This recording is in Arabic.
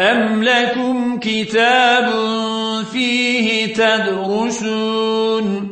أَمْ لَكُمْ كِتَابٌ فِيهِ تَدْرُسُونَ